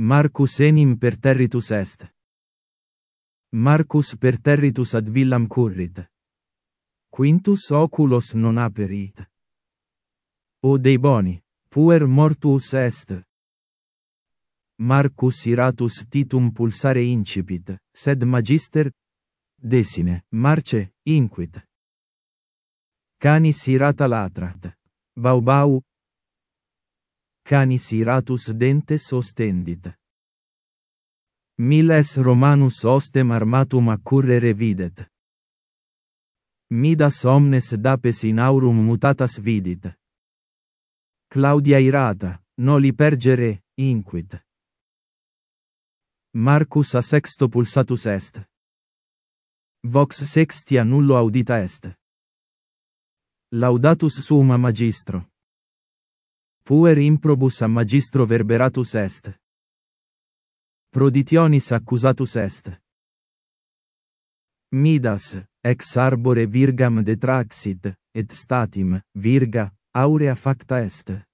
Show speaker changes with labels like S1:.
S1: Marcus enim per territus est. Marcus per territus ad villam currit. Quintus oculos non aperit. O dei boni, puer mortuus est. Marcus iratus titum pulsare incipit, sed magister desine, marce, inquit. Canis irata latrat. Baubau, canis iratus dentes ostendit. Miles Romanus ostem armatum accurrere videt. Midas omnes dapes in aurum mutatas vidit. Claudia irata, noli pergere, inquit. Marcus a sexto pulsatus est. Vox sextia nullo audita est. Laudatus summa magistro puer improbus a magistro verberatus est. Proditionis accusatus est. Midas, ex arbore virgam detraxit, et statim, virga, aurea facta est.